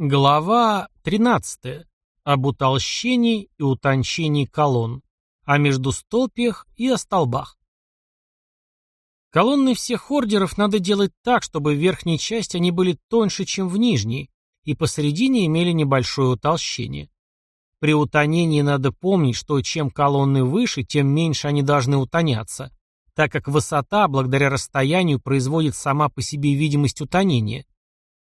Глава 13. Об утолщении и утончении колонн, о междустолпиях и о столбах. Колонны всех ордеров надо делать так, чтобы в верхней части они были тоньше, чем в нижней, и посередине имели небольшое утолщение. При утонении надо помнить, что чем колонны выше, тем меньше они должны утоняться, так как высота, благодаря расстоянию, производит сама по себе видимость утонения.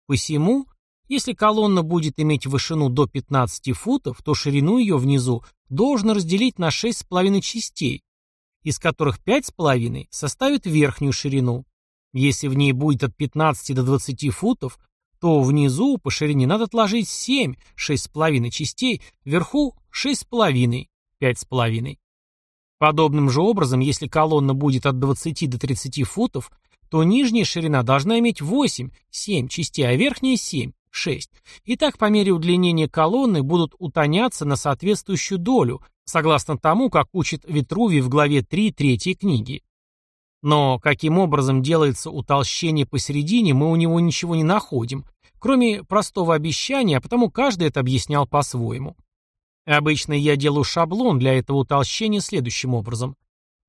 Посему, если колонна будет иметь вышину до 15 футов, то ширину ее внизу должно разделить на 6,5 частей, из которых 5,5 составит верхнюю ширину. Если в ней будет от 15 до 20 футов, то внизу по ширине надо отложить 7, 6,5 частей, вверху 6,5, 5,5. Подобным же образом, если колонна будет от 20 до 30 футов, то нижняя ширина должна иметь 8, 7 частей, а верхняя 7, 6. И так по мере удлинения колонны будут утоняться на соответствующую долю, согласно тому, как учит Витрувий в главе 3 третьей книги. Но каким образом делается утолщение посередине, мы у него ничего не находим, кроме простого обещания, а потому каждый это объяснял по-своему. Обычно я делаю шаблон для этого утолщения следующим образом.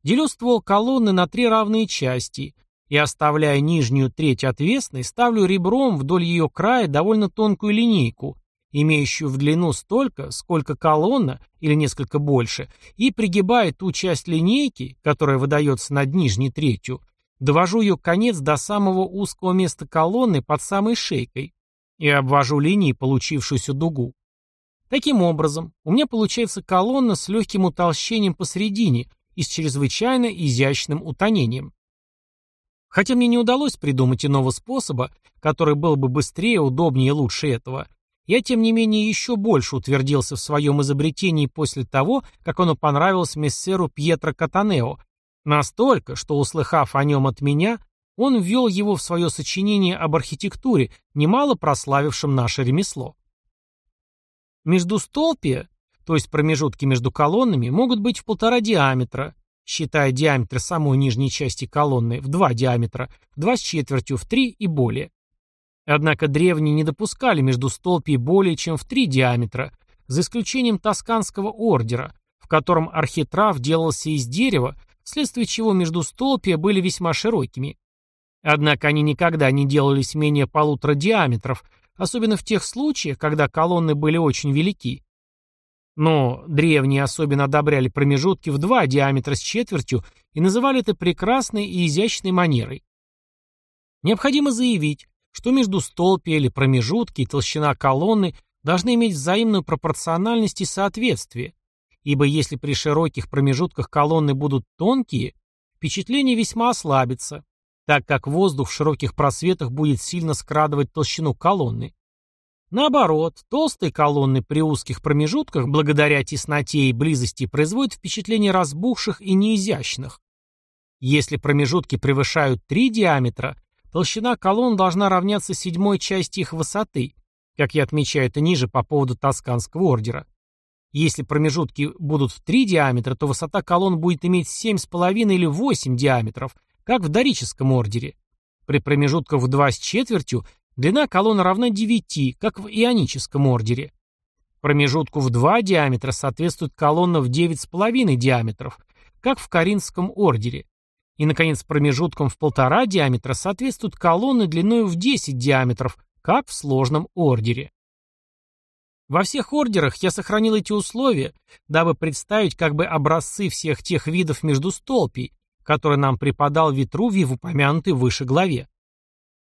Делю ствол колонны на три равные части и, оставляя нижнюю треть отвесной, ставлю ребром вдоль ее края довольно тонкую линейку, имеющую в длину столько, сколько колонна, или несколько больше, и пригибая ту часть линейки, которая выдается над нижней третью, довожу ее конец до самого узкого места колонны под самой шейкой и обвожу линией получившуюся дугу. Таким образом, у меня получается колонна с легким утолщением посередине и с чрезвычайно изящным утонением. Хотя мне не удалось придумать иного способа, который был бы быстрее, удобнее и лучше этого, я, тем не менее, еще больше утвердился в своем изобретении после того, как оно понравилось мессеру Пьетро Катанео, настолько, что, услыхав о нем от меня, он ввел его в свое сочинение об архитектуре, немало прославившем наше ремесло. Междустолпия, то есть промежутки между колоннами, могут быть в полтора диаметра, считая диаметр самой нижней части колонны в два диаметра, в два с четвертью, в три и более. Однако древние не допускали междустолпий более чем в три диаметра, за исключением тосканского ордера, в котором архитрав делался из дерева, вследствие чего междустолпия были весьма широкими. Однако они никогда не делались менее полутора диаметров, особенно в тех случаях, когда колонны были очень велики. Но древние особенно одобряли промежутки в два диаметра с четвертью и называли это прекрасной и изящной манерой. Необходимо заявить, что между столпи или промежутки и толщина колонны должны иметь взаимную пропорциональность и соответствие, ибо если при широких промежутках колонны будут тонкие, впечатление весьма ослабится, так как воздух в широких просветах будет сильно скрадывать толщину колонны. Наоборот, толстые колонны при узких промежутках, благодаря тесноте и близости, производят впечатление разбухших и неизящных. Если промежутки превышают 3 диаметра, толщина колонн должна равняться седьмой части их высоты, как я отмечаю это ниже по поводу Тосканского ордера. Если промежутки будут в 3 диаметра, то высота колонн будет иметь 7,5 или 8 диаметров, как в дорическом ордере. При промежутках в 2 с четвертью длина колонны равна 9, как в ионическом ордере. Промежутку в 2 диаметра соответствует колонна в 9,5 диаметров, как в Каринском ордере. И, наконец, промежуткам в 1,5 диаметра соответствуют колонны длиной в 10 диаметров, как в сложном ордере. Во всех ордерах я сохранил эти условия, дабы представить как бы образцы всех тех видов междустолпий, который нам преподал Витрувий в упомянутой выше главе.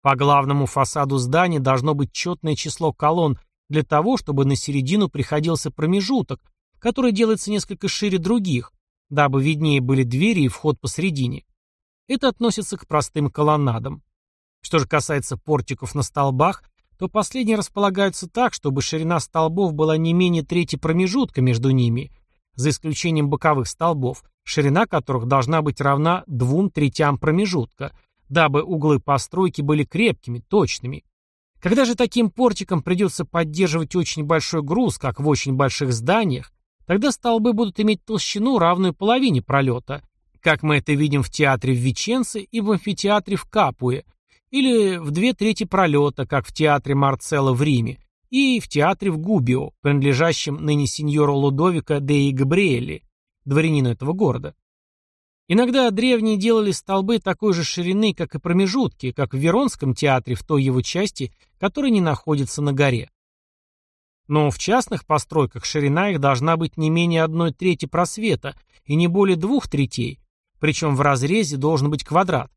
По главному фасаду здания должно быть четное число колонн для того, чтобы на середину приходился промежуток, который делается несколько шире других, дабы виднее были двери и вход посередине. Это относится к простым колоннадам. Что же касается портиков на столбах, то последние располагаются так, чтобы ширина столбов была не менее трети промежутка между ними, за исключением боковых столбов, ширина которых должна быть равна двум третям промежутка, дабы углы постройки были крепкими, точными. Когда же таким портиком придется поддерживать очень большой груз, как в очень больших зданиях, тогда столбы будут иметь толщину, равную половине пролета, как мы это видим в театре в Веченце и в амфитеатре в Капуе, или в две трети пролета, как в театре Марцелла в Риме, и в театре в Губио, принадлежащем ныне сеньору Лудовика де Габриэлли, дворянину этого города. Иногда древние делали столбы такой же ширины, как и промежутки, как в Веронском театре в той его части, которая не находится на горе. Но в частных постройках ширина их должна быть не менее одной трети просвета и не более двух третей, причем в разрезе должен быть квадрат.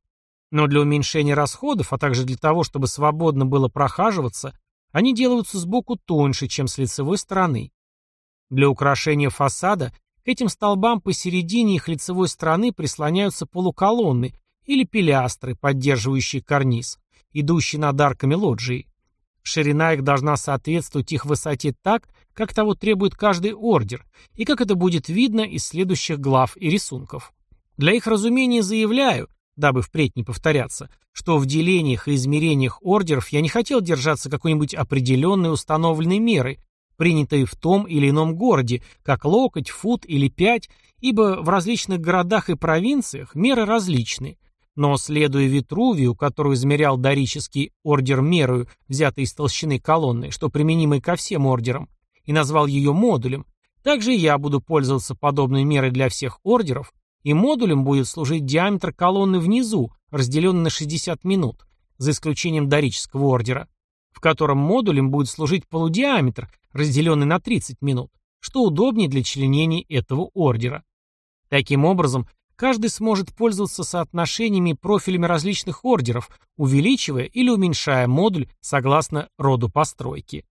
Но для уменьшения расходов, а также для того, чтобы свободно было прохаживаться, они делаются сбоку тоньше, чем с лицевой стороны. Для украшения фасада к этим столбам посередине их лицевой стороны прислоняются полуколонны или пилястры, поддерживающие карниз, идущие над арками лоджии. Ширина их должна соответствовать их высоте так, как того требует каждый ордер, и как это будет видно из следующих глав и рисунков. Для их разумения заявляю, дабы впредь не повторяться, что в делениях и измерениях ордеров я не хотел держаться какой-нибудь определенной установленной меры, принятые в том или ином городе, как локоть, фут или пять, ибо в различных городах и провинциях меры различны. Но, следуя Витрувию, который измерял дорический ордер мерою, взятый из толщины колонны, что применимый ко всем ордерам, и назвал ее модулем, также я буду пользоваться подобной мерой для всех ордеров, и модулем будет служить диаметр колонны внизу, разделенный на 60 минут, за исключением дорического ордера в котором модулем будет служить полудиаметр, разделенный на 30 минут, что удобнее для членений этого ордера. Таким образом, каждый сможет пользоваться соотношениями и профилями различных ордеров, увеличивая или уменьшая модуль согласно роду постройки.